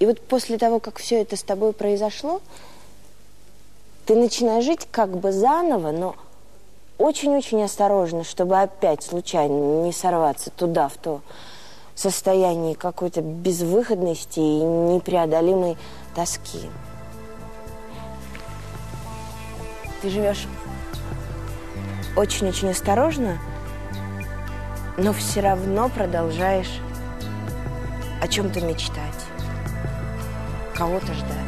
И вот после того, как все это с тобой произошло, ты начинаешь жить как бы заново, но очень-очень осторожно, чтобы опять случайно не сорваться туда, в то состояние какой-то безвыходности и непреодолимой тоски. Ты живешь очень-очень осторожно, но все равно продолжаешь о чем-то мечтать, colocar outras dessas.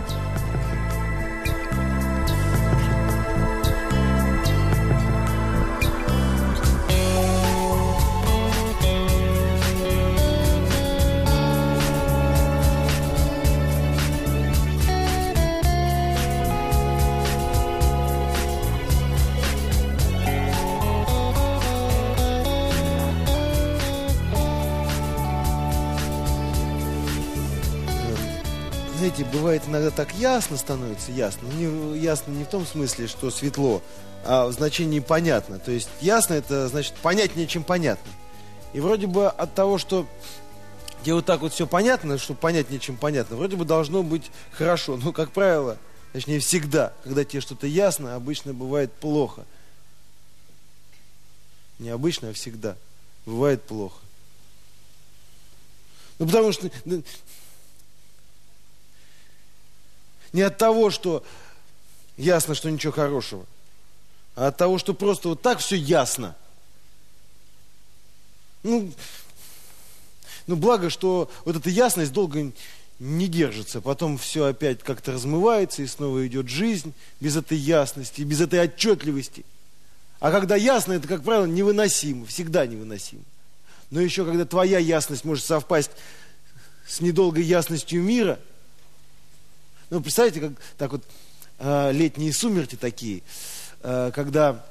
Знаете, бывает иногда так ясно становится, ясно. Не, ясно не в том смысле, что светло, а в значении понятно. То есть ясно это значит понятнее, чем понятно. И вроде бы от того, что где вот так вот все понятно, что понятнее, чем понятно, вроде бы должно быть хорошо. Но, как правило, точнее всегда, когда тебе что-то ясно, обычно бывает плохо. Не обычно, а всегда. Бывает плохо. Ну, потому что Не от того, что ясно, что ничего хорошего, а от того, что просто вот так все ясно. Ну, ну, благо, что вот эта ясность долго не держится. Потом все опять как-то размывается, и снова идет жизнь без этой ясности, без этой отчетливости. А когда ясно, это, как правило, невыносимо, всегда невыносимо. Но еще когда твоя ясность может совпасть с недолгой ясностью мира – ну, представьте, как так вот э, летние сумерки такие, э, когда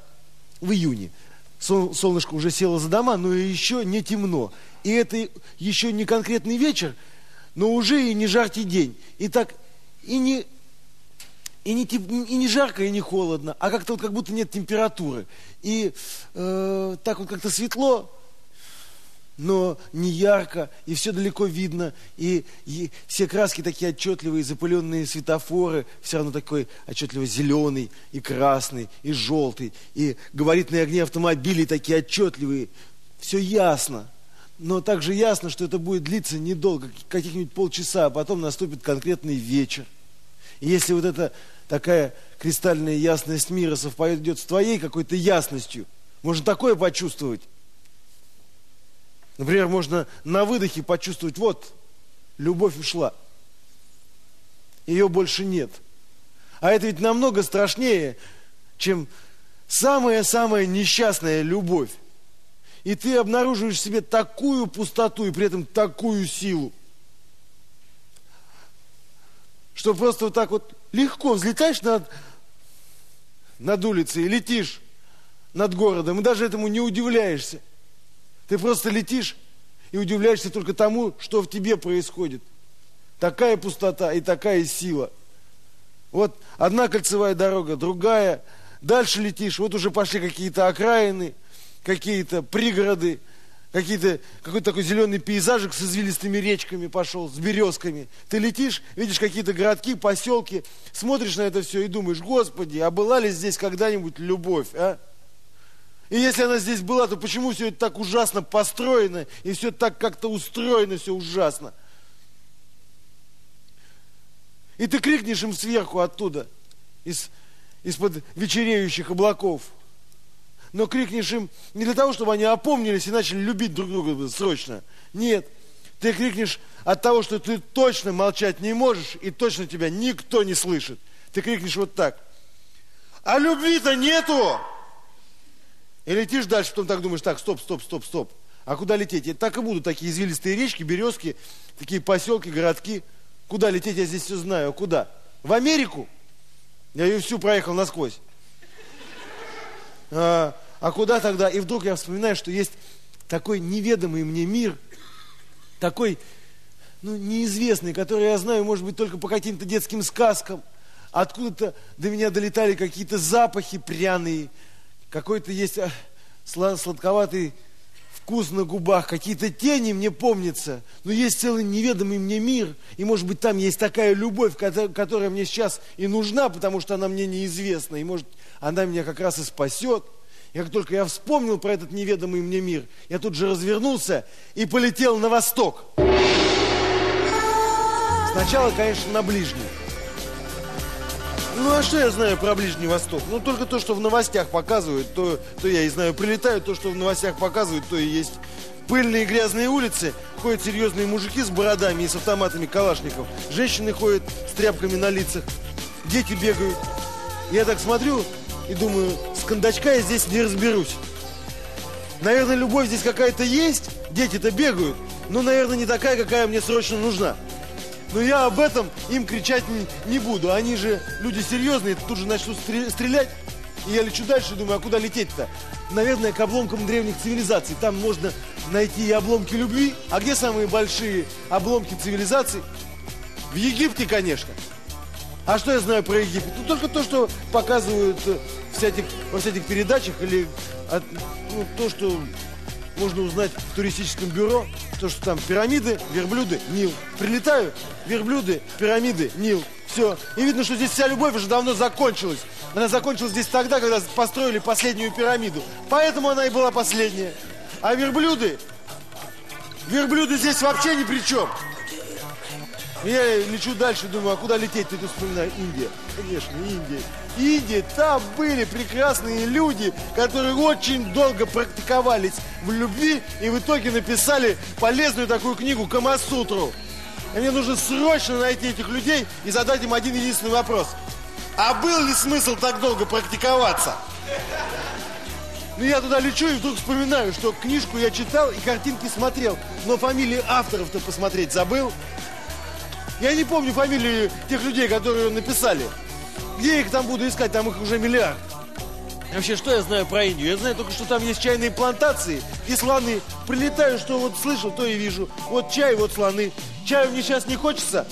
в июне сол, солнышко уже село за дома, но еще не темно. И это еще не конкретный вечер, но уже и не жаркий день. И так, и не, и не, и не жарко, и не холодно, а как-то вот как будто нет температуры. И э, так вот как-то светло, но не ярко, и все далеко видно, и, и все краски такие отчетливые, запыленные светофоры, все равно такой отчетливо зеленый, и красный, и желтый, и габаритные огни автомобилей такие отчетливые, все ясно. Но также ясно, что это будет длиться недолго, каких-нибудь полчаса, а потом наступит конкретный вечер. И если вот эта такая кристальная ясность мира совпадет с твоей какой-то ясностью, можно такое почувствовать, Например, можно на выдохе почувствовать, вот, любовь ушла. Ее больше нет. А это ведь намного страшнее, чем самая-самая несчастная любовь. И ты обнаруживаешь в себе такую пустоту и при этом такую силу, что просто вот так вот легко взлетаешь над, над улицей и летишь над городом, и даже этому не удивляешься. Ты просто летишь и удивляешься только тому, что в тебе происходит. Такая пустота и такая сила. Вот одна кольцевая дорога, другая. Дальше летишь, вот уже пошли какие-то окраины, какие-то пригороды, какие-то, какой-то такой зеленый пейзажик с извилистыми речками пошел, с березками. Ты летишь, видишь какие-то городки, поселки, смотришь на это все и думаешь, Господи, а была ли здесь когда-нибудь любовь, а? И если она здесь была, то почему все это так ужасно построено, и все так как-то устроено, все ужасно? И ты крикнешь им сверху оттуда, из, из-под вечереющих облаков. Но крикнешь им не для того, чтобы они опомнились и начали любить друг друга срочно. Нет, ты крикнешь от того, что ты точно молчать не можешь, и точно тебя никто не слышит. Ты крикнешь вот так. А любви-то нету! И летишь дальше, потом так думаешь, так, стоп, стоп, стоп, стоп. А куда лететь? И так и будут такие извилистые речки, березки, такие поселки, городки. Куда лететь, я здесь все знаю. А куда? В Америку? Я ее всю проехал насквозь. А, а куда тогда? И вдруг я вспоминаю, что есть такой неведомый мне мир, такой, ну, неизвестный, который я знаю, может быть, только по каким-то детским сказкам. Откуда-то до меня долетали какие-то запахи пряные, какой-то есть а, сладковатый вкус на губах, какие-то тени мне помнятся, но есть целый неведомый мне мир, и может быть там есть такая любовь, которая мне сейчас и нужна, потому что она мне неизвестна, и может она меня как раз и спасет. И как только я вспомнил про этот неведомый мне мир, я тут же развернулся и полетел на восток. Сначала, конечно, на ближний. Ну, а что я знаю про Ближний Восток? Ну, только то, что в новостях показывают, то, то я и знаю. Прилетаю, то, что в новостях показывают, то и есть. Пыльные грязные улицы, ходят серьезные мужики с бородами и с автоматами калашников. Женщины ходят с тряпками на лицах. Дети бегают. Я так смотрю и думаю, с кондачка я здесь не разберусь. Наверное, любовь здесь какая-то есть, дети-то бегают, но, наверное, не такая, какая мне срочно нужна. Но я об этом им кричать не, не буду. Они же люди серьезные, тут же начнут стрелять. И я лечу дальше, думаю, а куда лететь-то? Наверное, к обломкам древних цивилизаций. Там можно найти и обломки любви. А где самые большие обломки цивилизаций? В Египте, конечно. А что я знаю про Египет? Ну, только то, что показывают э, всяких, во всяких передачах или от, ну, то, что можно узнать в туристическом бюро, то, что там пирамиды, верблюды, Нил. Прилетаю, верблюды, пирамиды, Нил. Все. И видно, что здесь вся любовь уже давно закончилась. Она закончилась здесь тогда, когда построили последнюю пирамиду. Поэтому она и была последняя. А верблюды, верблюды здесь вообще ни при чем. Я лечу дальше, думаю, а куда лететь? Ты вспоминаю, Индия. Конечно, Индия. Индия, там были прекрасные люди, которые очень долго практиковались в любви и в итоге написали полезную такую книгу Камасутру. И мне нужно срочно найти этих людей и задать им один единственный вопрос. А был ли смысл так долго практиковаться? Ну, я туда лечу и вдруг вспоминаю, что книжку я читал и картинки смотрел, но фамилии авторов-то посмотреть забыл. Я не помню фамилии тех людей, которые написали. Где я их там буду искать? Там их уже миллиард. Вообще, что я знаю про Индию? Я знаю только, что там есть чайные плантации и слоны. Прилетаю, что вот слышал, то и вижу. Вот чай, вот слоны. Чаю мне сейчас не хочется,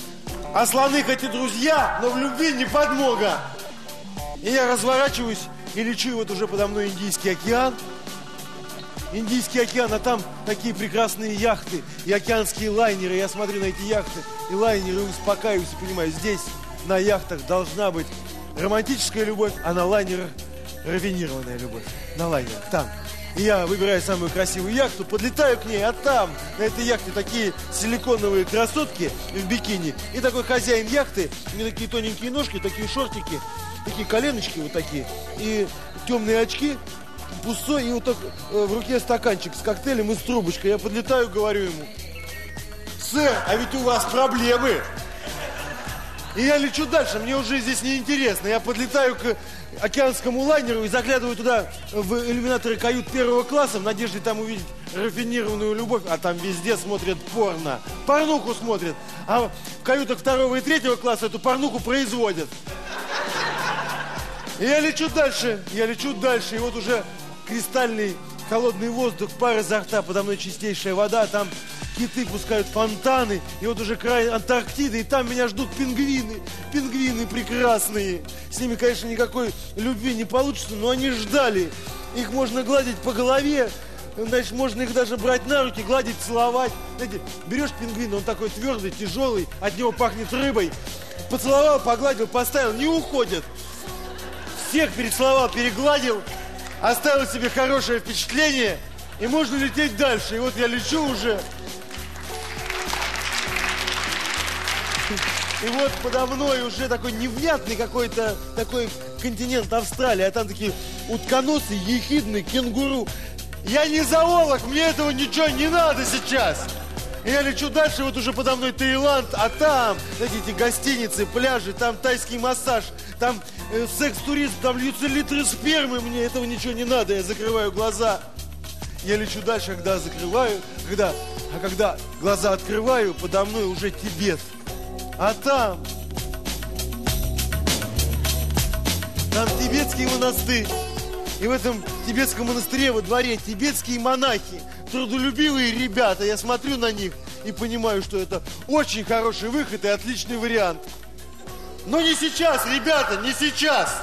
а слоны хоть и друзья, но в любви не подмога. И я разворачиваюсь и лечу, вот уже подо мной Индийский океан. Индийский океан, а там такие прекрасные яхты и океанские лайнеры. Я смотрю на эти яхты и лайнеры, успокаиваюсь и понимаю, здесь на яхтах должна быть романтическая любовь, а на лайнерах рафинированная любовь. На лайнерах, там. И я выбираю самую красивую яхту, подлетаю к ней, а там, на этой яхте, такие силиконовые красотки в бикини. И такой хозяин яхты, у него такие тоненькие ножки, такие шортики, такие коленочки вот такие, и темные очки, пустой, и вот так э, в руке стаканчик с коктейлем и с трубочкой. Я подлетаю, говорю ему, сэр, а ведь у вас проблемы. И я лечу дальше, мне уже здесь неинтересно. Я подлетаю к океанскому лайнеру и заглядываю туда в иллюминаторы кают первого класса в надежде там увидеть рафинированную любовь, а там везде смотрят порно. Порнуху смотрят. А в каютах второго и третьего класса эту порнуху производят. И я лечу дальше, я лечу дальше, и вот уже кристальный холодный воздух, пар изо рта, подо мной чистейшая вода, там киты пускают фонтаны, и вот уже край Антарктиды, и там меня ждут пингвины, пингвины прекрасные. С ними, конечно, никакой любви не получится, но они ждали. Их можно гладить по голове, значит, можно их даже брать на руки, гладить, целовать. Знаете, берешь пингвина, он такой твердый, тяжелый, от него пахнет рыбой. Поцеловал, погладил, поставил, не уходят. Всех перецеловал, перегладил, оставил себе хорошее впечатление, и можно лететь дальше. И вот я лечу уже. И вот подо мной уже такой невнятный какой-то такой континент Австралии, а там такие утконосы, ехидные, кенгуру. Я не зоолог, мне этого ничего не надо сейчас. Я лечу дальше, вот уже подо мной Таиланд, а там, знаете, эти гостиницы, пляжи, там тайский массаж, там э, секс-туризм, там льются литры спермы, мне этого ничего не надо, я закрываю глаза. Я лечу дальше, когда закрываю, когда, а когда глаза открываю, подо мной уже Тибет. А там, там тибетский монастырь. И в этом тибетском монастыре во дворе тибетские монахи, трудолюбивые ребята. Я смотрю на них и понимаю, что это очень хороший выход и отличный вариант. Но не сейчас, ребята, не сейчас.